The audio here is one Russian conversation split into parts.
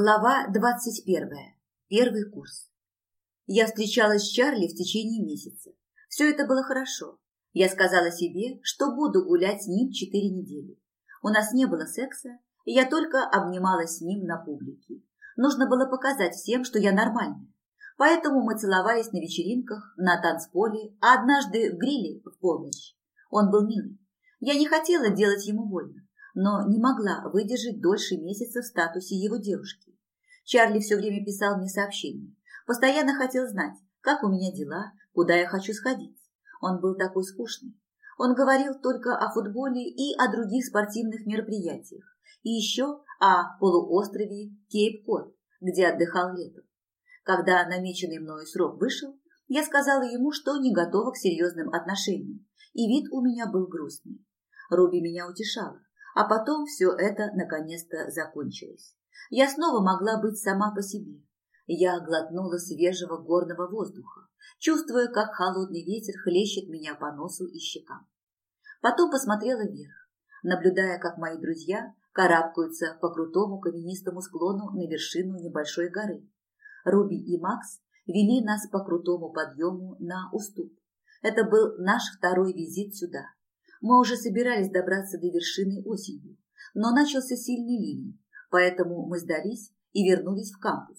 Глава 21. Первый курс. Я встречалась с Чарли в течение месяца. Все это было хорошо. Я сказала себе, что буду гулять с ним четыре недели. У нас не было секса, и я только обнималась с ним на публике. Нужно было показать всем, что я нормальная. Поэтому мы целовались на вечеринках, на танцполе, а однажды в гриле в полночь. Он был милый. Я не хотела делать ему больно но не могла выдержать дольше месяца в статусе его девушки. Чарли все время писал мне сообщения. Постоянно хотел знать, как у меня дела, куда я хочу сходить. Он был такой скучный. Он говорил только о футболе и о других спортивных мероприятиях. И еще о полуострове Кейп-Кот, где отдыхал летом. Когда намеченный мною срок вышел, я сказала ему, что не готова к серьезным отношениям, и вид у меня был грустный. Руби меня утешала. А потом все это наконец-то закончилось. Я снова могла быть сама по себе. Я глотнула свежего горного воздуха, чувствуя, как холодный ветер хлещет меня по носу и щекам. Потом посмотрела вверх, наблюдая, как мои друзья карабкаются по крутому каменистому склону на вершину небольшой горы. Руби и Макс вели нас по крутому подъему на уступ. Это был наш второй визит сюда. Мы уже собирались добраться до вершины осенью, но начался сильный ливень, поэтому мы сдались и вернулись в кампус.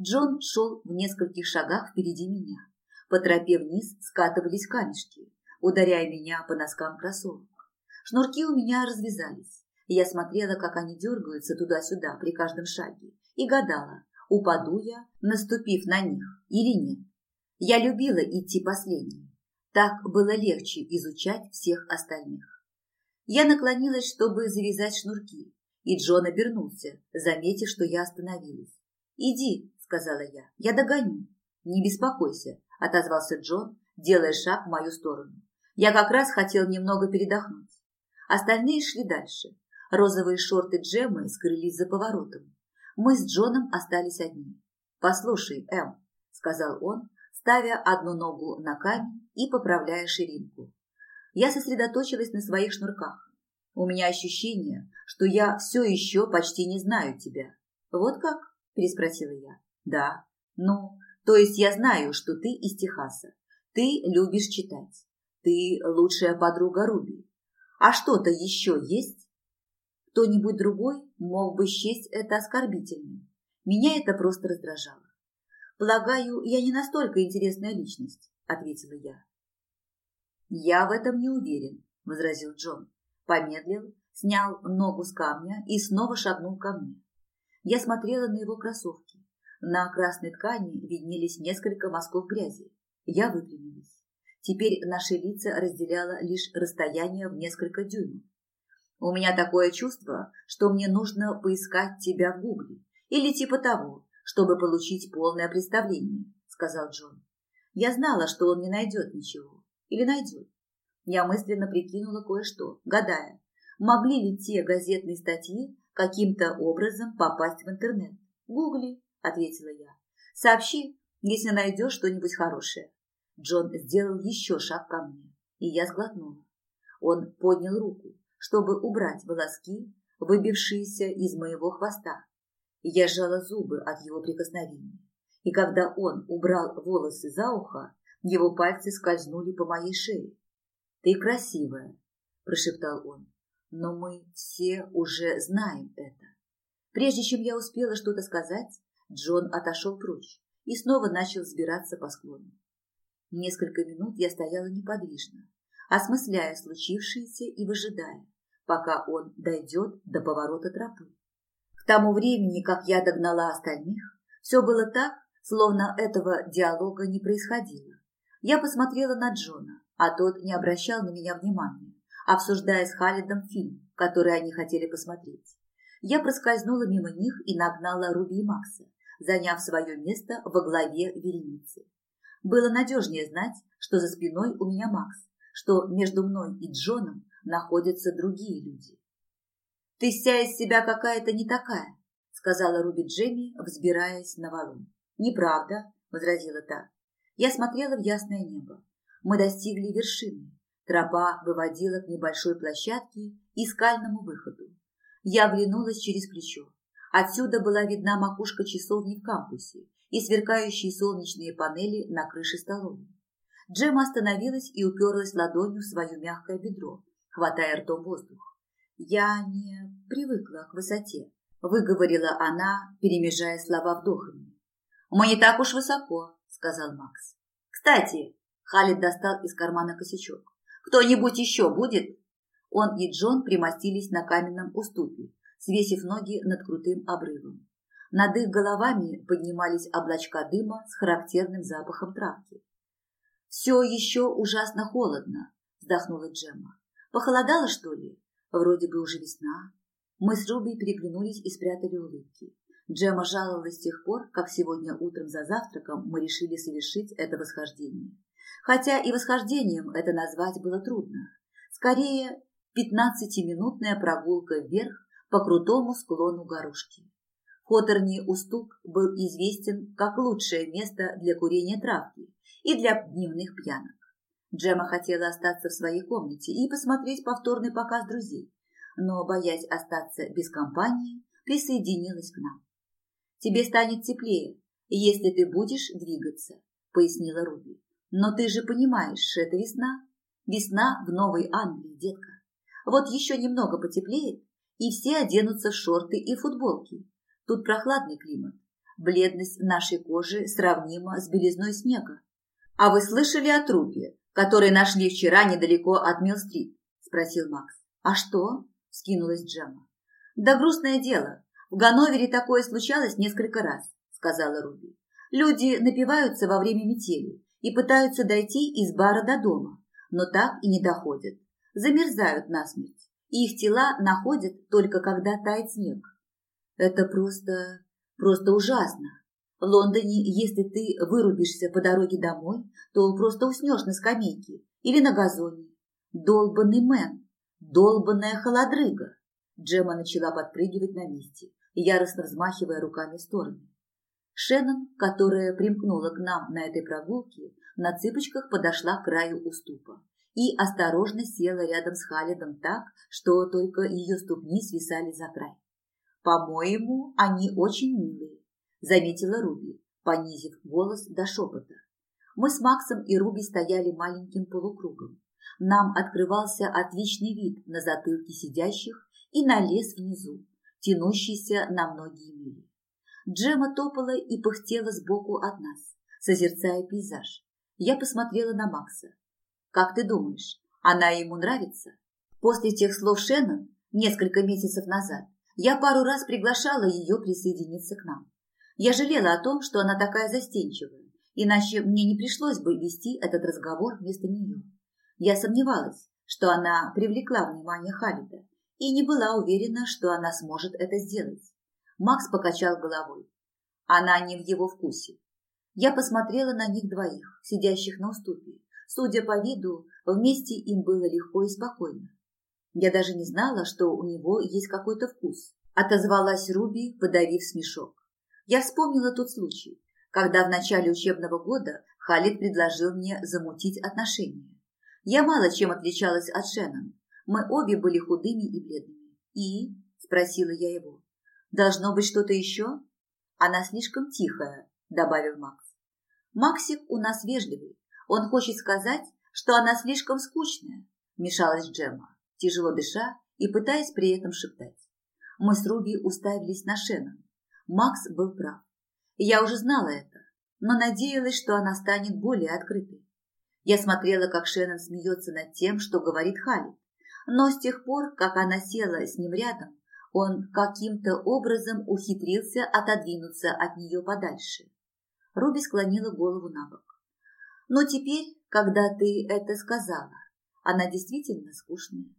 Джон шел в нескольких шагах впереди меня. По тропе вниз скатывались камешки, ударяя меня по носкам кроссовок. Шнурки у меня развязались. Я смотрела, как они дергаются туда-сюда при каждом шаге, и гадала, упаду я, наступив на них или нет. Я любила идти последней, так было легче изучать всех остальных. Я наклонилась, чтобы завязать шнурки, и Джон обернулся, заметив, что я остановилась. «Иди», — сказала я, — «я догоню». «Не беспокойся», — отозвался Джон, делая шаг в мою сторону. Я как раз хотел немного передохнуть. Остальные шли дальше. Розовые шорты Джеммы скрылись за поворотом. Мы с Джоном остались одни. «Послушай, Эм», — сказал он, ставя одну ногу на камень и поправляя ширинку. Я сосредоточилась на своих шнурках. У меня ощущение, что я все еще почти не знаю тебя. Вот как? Переспросила я. Да. Ну, то есть я знаю, что ты из Техаса. Ты любишь читать. Ты лучшая подруга Руби. А что-то еще есть? Кто-нибудь другой мог бы счесть это оскорбительным. Меня это просто раздражало. «Полагаю, я не настолько интересная личность», — ответила я. «Я в этом не уверен», — возразил Джон. Помедлил, снял ногу с камня и снова шагнул ко мне. Я смотрела на его кроссовки. На красной ткани виднелись несколько мазков грязи. Я выпрямилась. Теперь наши лица разделяло лишь расстояние в несколько дюймов. У меня такое чувство, что мне нужно поискать тебя в гугле. Или типа того, чтобы получить полное представление», — сказал Джон. «Я знала, что он не найдет ничего. Или найдет. Я мысленно прикинула кое-что, гадая, могли ли те газетные статьи каким-то образом попасть в интернет. «Гугли», — ответила я. «Сообщи, если найдешь что-нибудь хорошее». Джон сделал еще шаг ко мне, и я сглотнула. Он поднял руку, чтобы убрать волоски, выбившиеся из моего хвоста, я сжала зубы от его прикосновения. И когда он убрал волосы за ухо, его пальцы скользнули по моей шее. «Ты красивая», – прошептал он, – «но мы все уже знаем это». Прежде чем я успела что-то сказать, Джон отошел прочь и снова начал взбираться по склону. Несколько минут я стояла неподвижно, осмысляя случившееся и выжидая, пока он дойдет до поворота тропы. К тому времени, как я догнала остальных, все было так, словно этого диалога не происходило. Я посмотрела на Джона, а тот не обращал на меня внимания, обсуждая с Халидом фильм, который они хотели посмотреть. Я проскользнула мимо них и нагнала Руби и Макса, заняв свое место во главе вереницы. Было надежнее знать, что за спиной у меня Макс, что между мной и Джоном находятся другие люди. «Ты вся из себя какая-то не такая», — сказала Руби Джемми, взбираясь на валун. «Неправда», — возразила та. Я смотрела в ясное небо. Мы достигли вершины. Тропа выводила к небольшой площадке и скальному выходу. Я оглянулась через плечо. Отсюда была видна макушка часовни в кампусе и сверкающие солнечные панели на крыше столовой. Джема остановилась и уперлась ладонью в свое мягкое бедро, хватая ртом воздух. «Я не привыкла к высоте», – выговорила она, перемежая слова вдохами. «Мы не так уж высоко», – сказал Макс. «Кстати», – Халид достал из кармана косячок, – «кто-нибудь еще будет?» Он и Джон примостились на каменном уступе, свесив ноги над крутым обрывом. Над их головами поднимались облачка дыма с характерным запахом травки. «Все еще ужасно холодно», – вздохнула Джемма. «Похолодало, что ли? Вроде бы уже весна». Мы с Руби переглянулись и спрятали улыбки. Джемма жаловалась с тех пор, как сегодня утром за завтраком мы решили совершить это восхождение. Хотя и восхождением это назвать было трудно. Скорее, пятнадцатиминутная прогулка вверх по крутому склону горушки. Хоторний уступ был известен как лучшее место для курения травки и для дневных пьянок. Джема хотела остаться в своей комнате и посмотреть повторный показ друзей, но, боясь остаться без компании, присоединилась к нам. «Тебе станет теплее, если ты будешь двигаться», – пояснила Руби. «Но ты же понимаешь, это весна. Весна в Новой Англии, детка. Вот еще немного потеплеет, и все оденутся в шорты и футболки. Тут прохладный климат. Бледность нашей кожи сравнима с белизной снега. «А вы слышали о трупе, который нашли вчера недалеко от Милл-стрит?» – спросил Макс. «А что?» – скинулась Джема. «Да грустное дело. В Ганновере такое случалось несколько раз», – сказала Руби. «Люди напиваются во время метели и пытаются дойти из бара до дома, но так и не доходят. Замерзают насмерть, и их тела находят только когда тает снег. Это просто... просто ужасно. В Лондоне, если ты вырубишься по дороге домой, то просто уснешь на скамейке или на газоне. Долбанный мэн, долбанная холодрыга. Джема начала подпрыгивать на месте, яростно взмахивая руками в стороны. Шеннон, которая примкнула к нам на этой прогулке, на цыпочках подошла к краю уступа и осторожно села рядом с Халидом так, что только ее ступни свисали за край. «По-моему, они очень милые», заметила Руби, понизив голос до шепота. Мы с Максом и Руби стояли маленьким полукругом. Нам открывался отличный вид на затылки сидящих и на лес внизу, тянущийся на многие мили. Джема топала и пыхтела сбоку от нас, созерцая пейзаж. Я посмотрела на Макса. «Как ты думаешь, она ему нравится?» После тех слов Шеннон несколько месяцев назад я пару раз приглашала ее присоединиться к нам. Я жалела о том, что она такая застенчивая, иначе мне не пришлось бы вести этот разговор вместо нее. Я сомневалась, что она привлекла внимание Халида, и не была уверена, что она сможет это сделать. Макс покачал головой. Она не в его вкусе. Я посмотрела на них двоих, сидящих на уступе. Судя по виду, вместе им было легко и спокойно. Я даже не знала, что у него есть какой-то вкус. Отозвалась Руби, подавив смешок. Я вспомнила тот случай, когда в начале учебного года Халид предложил мне замутить отношения. Я мало чем отличалась от Шеннон. Мы обе были худыми и бледными. «И?» – спросила я его. «Должно быть что-то еще?» «Она слишком тихая», – добавил Макс. «Максик у нас вежливый. Он хочет сказать, что она слишком скучная», – мешалась Джемма, тяжело дыша и пытаясь при этом шептать. Мы с Руби уставились на Шеннон. Макс был прав. Я уже знала это, но надеялась, что она станет более открытой. Я смотрела, как Шеннон смеется над тем, что говорит Халли. Но с тех пор, как она села с ним рядом, он каким-то образом ухитрился отодвинуться от нее подальше. Руби склонила голову на бок. «Но теперь, когда ты это сказала, она действительно скучная.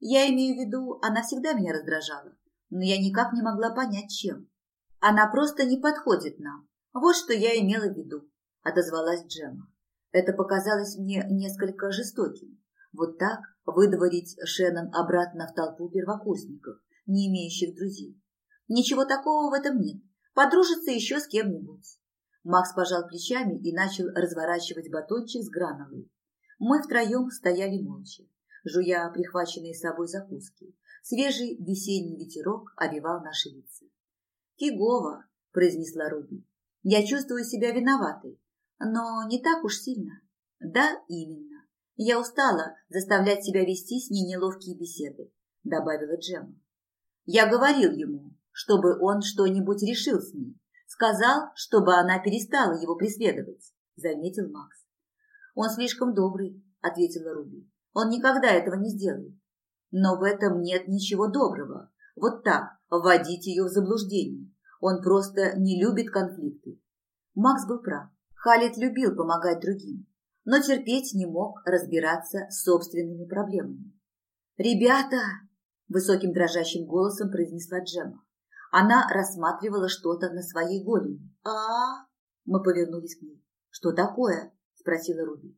Я имею в виду, она всегда меня раздражала, но я никак не могла понять, чем. Она просто не подходит нам. Вот что я имела в виду, отозвалась Джема. Это показалось мне несколько жестоким. Вот так выдворить Шеннон обратно в толпу первокурсников, не имеющих друзей. Ничего такого в этом нет. Подружиться еще с кем-нибудь. Макс пожал плечами и начал разворачивать батончик с гранулой. Мы втроем стояли молча, жуя прихваченные с собой закуски. Свежий весенний ветерок обивал наши лица. Фигово, произнесла Руби. Я чувствую себя виноватой, но не так уж сильно. Да, именно. Я устала заставлять себя вести с ней неловкие беседы, добавила Джемма. Я говорил ему, чтобы он что-нибудь решил с ней. Сказал, чтобы она перестала его преследовать, заметил Макс. Он слишком добрый, ответила Руби. Он никогда этого не сделает. Но в этом нет ничего доброго. Вот так, вводить ее в заблуждение. Он просто не любит конфликты. Макс был прав. Халид любил помогать другим, но терпеть не мог разбираться с собственными проблемами. «Ребята!» – высоким дрожащим голосом произнесла Джема. Она рассматривала что-то на своей голени. а Мы повернулись к ней. «Что такое?» – спросила Руби.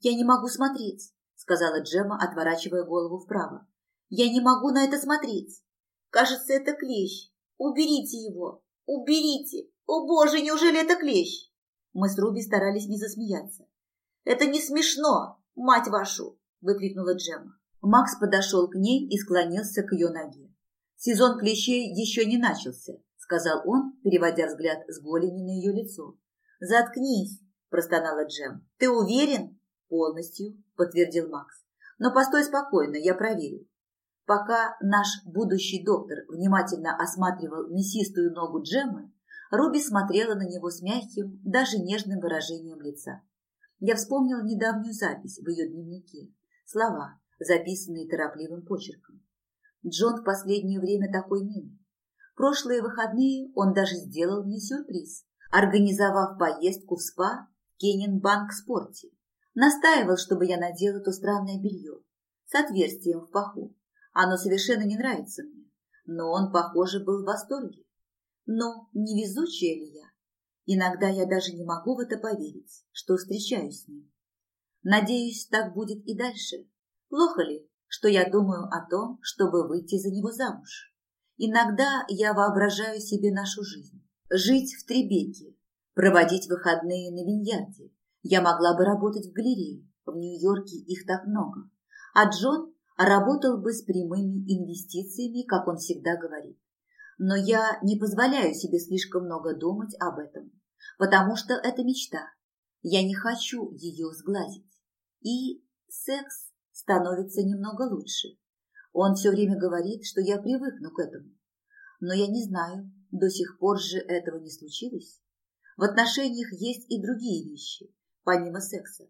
«Я не могу смотреть», – сказала Джема, отворачивая голову вправо. «Я не могу на это смотреть. Кажется, это клещ. Уберите его! Уберите! О боже, неужели это клещ?» Мы с Руби старались не засмеяться. «Это не смешно, мать вашу!» – выкрикнула Джема. Макс подошел к ней и склонился к ее ноге. «Сезон клещей еще не начался», – сказал он, переводя взгляд с голени на ее лицо. «Заткнись», – простонала Джем. «Ты уверен?» «Полностью», – подтвердил Макс. «Но постой спокойно, я проверю». Пока наш будущий доктор внимательно осматривал мясистую ногу Джеммы, Руби смотрела на него с мягким, даже нежным выражением лица. Я вспомнила недавнюю запись в ее дневнике. Слова, записанные торопливым почерком. Джон в последнее время такой милый. Прошлые выходные он даже сделал мне сюрприз, организовав поездку в спа в Кеннинбанк Спорте. Настаивал, чтобы я надела то странное белье с отверстием в паху. Оно совершенно не нравится мне, но он, похоже, был в восторге. Но не ли я? Иногда я даже не могу в это поверить, что встречаюсь с ним. Надеюсь, так будет и дальше. Плохо ли, что я думаю о том, чтобы выйти за него замуж? Иногда я воображаю себе нашу жизнь. Жить в Требеке, проводить выходные на Виньярде. Я могла бы работать в галерее, в Нью-Йорке их так много. А Джон работал бы с прямыми инвестициями, как он всегда говорит но я не позволяю себе слишком много думать об этом, потому что это мечта. Я не хочу ее сглазить. И секс становится немного лучше. Он все время говорит, что я привыкну к этому. Но я не знаю, до сих пор же этого не случилось. В отношениях есть и другие вещи, помимо секса.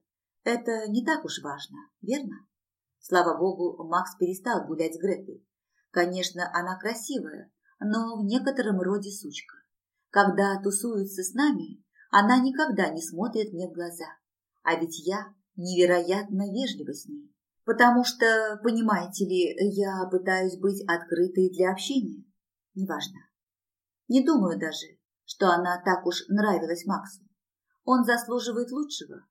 Это не так уж важно, верно? Слава богу, Макс перестал гулять с Гретой. Конечно, она красивая, но в некотором роде сучка. Когда тусуется с нами, она никогда не смотрит мне в глаза. А ведь я невероятно вежлива с ней. Потому что, понимаете ли, я пытаюсь быть открытой для общения. Неважно. Не думаю даже, что она так уж нравилась Максу. Он заслуживает лучшего.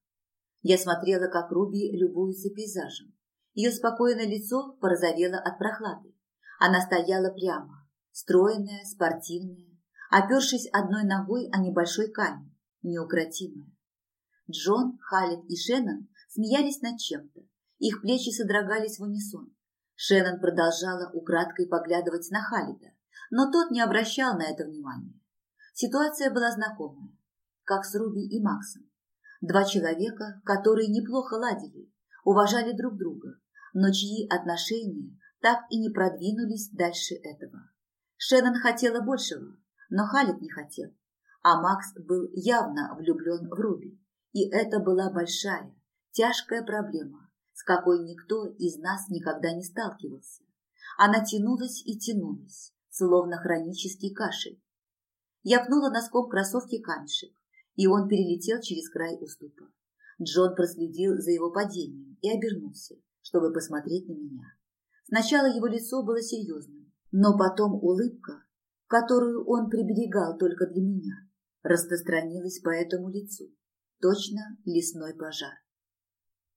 Я смотрела, как Руби любуется пейзажем. Ее спокойное лицо порозовело от прохлады. Она стояла прямо, стройная, спортивная, опершись одной ногой о небольшой камень, неукротимая. Джон, Халит и Шеннон смеялись над чем-то. Их плечи содрогались в унисон. Шеннон продолжала украдкой поглядывать на Халида, но тот не обращал на это внимания. Ситуация была знакомая, как с Руби и Максом. Два человека, которые неплохо ладили, уважали друг друга, но чьи отношения так и не продвинулись дальше этого. Шеннон хотела большего, но Халит не хотел, а Макс был явно влюблен в Руби. И это была большая, тяжкая проблема, с какой никто из нас никогда не сталкивался. Она тянулась и тянулась, словно хронический кашель. Я пнула носком кроссовки камешек, и он перелетел через край уступа. Джон проследил за его падением и обернулся, чтобы посмотреть на меня. Сначала его лицо было серьезным, но потом улыбка, которую он приберегал только для меня, распространилась по этому лицу. Точно лесной пожар.